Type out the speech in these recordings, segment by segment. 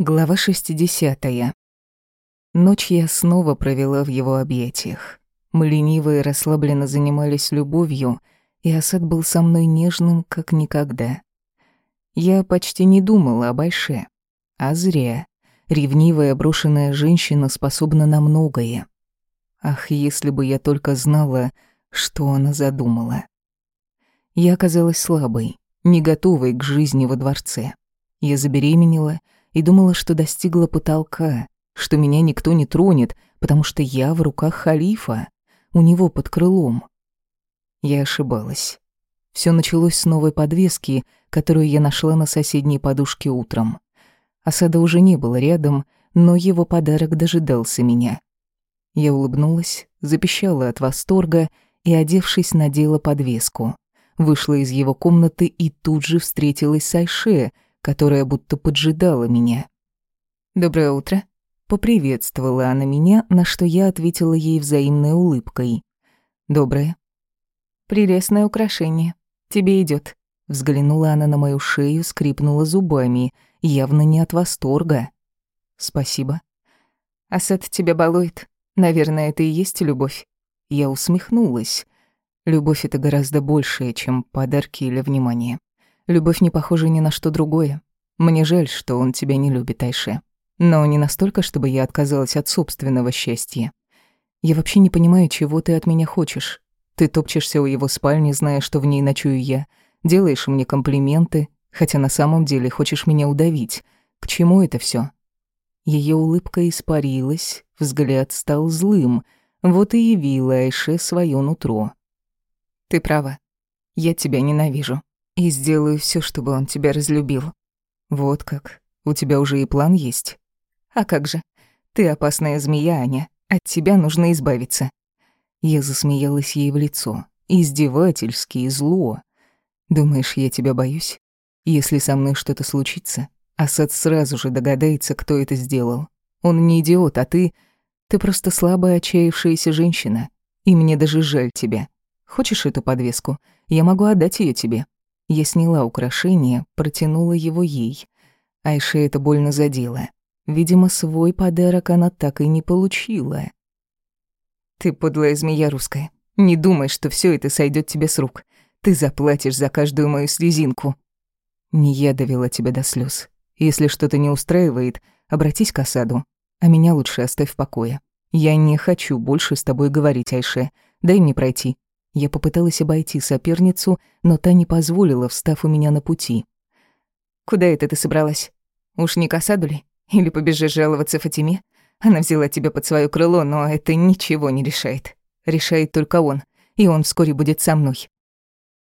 Глава 60. Ночь я снова провела в его объятиях. Мы лениво и расслабленно занимались любовью, и Асад был со мной нежным, как никогда. Я почти не думала об Айше. А зря. Ревнивая брошенная женщина способна на многое. Ах, если бы я только знала, что она задумала. Я оказалась слабой, не готовой к жизни во дворце. Я забеременела — и думала, что достигла потолка, что меня никто не тронет, потому что я в руках халифа, у него под крылом. Я ошибалась. Все началось с новой подвески, которую я нашла на соседней подушке утром. Осада уже не было рядом, но его подарок дожидался меня. Я улыбнулась, запищала от восторга и, одевшись, надела подвеску. Вышла из его комнаты и тут же встретилась с Айше — которая будто поджидала меня. «Доброе утро», — поприветствовала она меня, на что я ответила ей взаимной улыбкой. «Доброе». «Прелестное украшение. Тебе идет. Взглянула она на мою шею, скрипнула зубами, явно не от восторга. «Спасибо». «Асад тебя балует. Наверное, это и есть любовь». Я усмехнулась. Любовь — это гораздо большее, чем подарки или внимание. Любовь не похожа ни на что другое. Мне жаль, что он тебя не любит, Айше. Но не настолько, чтобы я отказалась от собственного счастья. Я вообще не понимаю, чего ты от меня хочешь. Ты топчешься у его спальни, зная, что в ней ночую я, делаешь мне комплименты, хотя на самом деле хочешь меня удавить. К чему это все? Ее улыбка испарилась, взгляд стал злым. Вот и явила Айше свое нутро. Ты права. Я тебя ненавижу и сделаю все, чтобы он тебя разлюбил. Вот как. У тебя уже и план есть. А как же? Ты опасная змея, Аня. От тебя нужно избавиться. Я засмеялась ей в лицо. Издевательски и зло. Думаешь, я тебя боюсь? Если со мной что-то случится, Асад сразу же догадается, кто это сделал. Он не идиот, а ты... Ты просто слабая, отчаявшаяся женщина. И мне даже жаль тебя. Хочешь эту подвеску? Я могу отдать ее тебе. Я сняла украшение, протянула его ей. Айше это больно задело. Видимо, свой подарок она так и не получила. «Ты подлая змея русская. Не думай, что все это сойдет тебе с рук. Ты заплатишь за каждую мою слезинку». «Не я довела тебя до слез. Если что-то не устраивает, обратись к осаду, а меня лучше оставь в покое. Я не хочу больше с тобой говорить, Айше. Дай мне пройти. Я попыталась обойти соперницу, но та не позволила, встав у меня на пути. «Куда это ты собралась? Уж не к осаду ли? Или побежишь жаловаться Фатиме? Она взяла тебя под свое крыло, но это ничего не решает. Решает только он, и он вскоре будет со мной».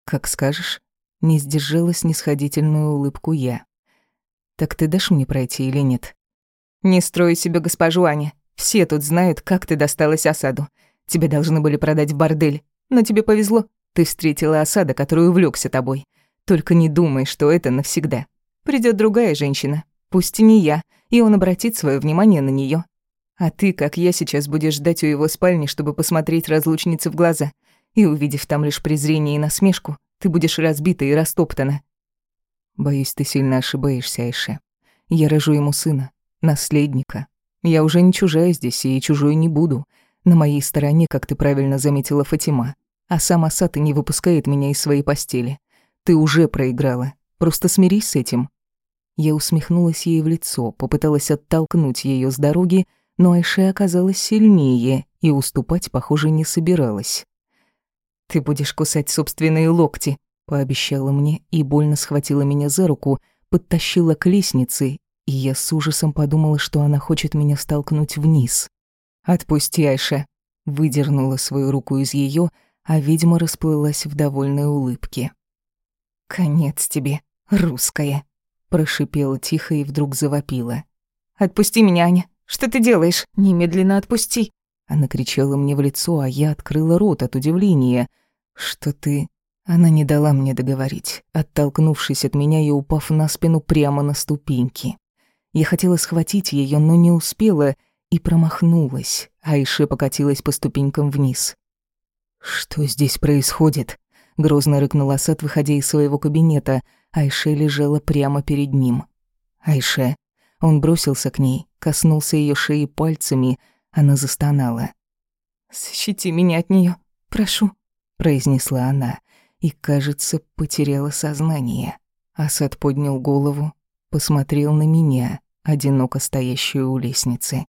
«Как скажешь». Не сдержала снисходительную улыбку я. «Так ты дашь мне пройти или нет?» «Не строй себе госпожу Аня. Все тут знают, как ты досталась осаду. Тебя должны были продать в бордель. Но тебе повезло. Ты встретила осада, который увлекся тобой. Только не думай, что это навсегда. Придет другая женщина, пусть и не я, и он обратит свое внимание на нее. А ты, как я сейчас, будешь ждать у его спальни, чтобы посмотреть разлучнице в глаза. И увидев там лишь презрение и насмешку, ты будешь разбита и растоптана. Боюсь, ты сильно ошибаешься, Айше. Я рожу ему сына, наследника. Я уже не чужая здесь и чужой не буду. На моей стороне, как ты правильно заметила, Фатима. А сам Асад и не выпускает меня из своей постели. Ты уже проиграла. Просто смирись с этим». Я усмехнулась ей в лицо, попыталась оттолкнуть ее с дороги, но Айше оказалась сильнее и уступать, похоже, не собиралась. «Ты будешь кусать собственные локти», — пообещала мне и больно схватила меня за руку, подтащила к лестнице, и я с ужасом подумала, что она хочет меня столкнуть вниз. «Отпусти, Айше», — выдернула свою руку из ее, а ведьма расплылась в довольной улыбке. «Конец тебе, русская», — прошипела тихо и вдруг завопила. «Отпусти меня, Аня! Что ты делаешь? Немедленно отпусти!» Она кричала мне в лицо, а я открыла рот от удивления. «Что ты...» Она не дала мне договорить, оттолкнувшись от меня и упав на спину прямо на ступеньки. Я хотела схватить ее, но не успела и промахнулась. Айше покатилась по ступенькам вниз. «Что здесь происходит?» — грозно рыкнул Асад, выходя из своего кабинета. Айше лежала прямо перед ним. «Айше, Он бросился к ней, коснулся ее шеи пальцами, она застонала. «Защити меня от нее, прошу», — произнесла она, и, кажется, потеряла сознание. Асад поднял голову, посмотрел на меня, одиноко стоящую у лестницы.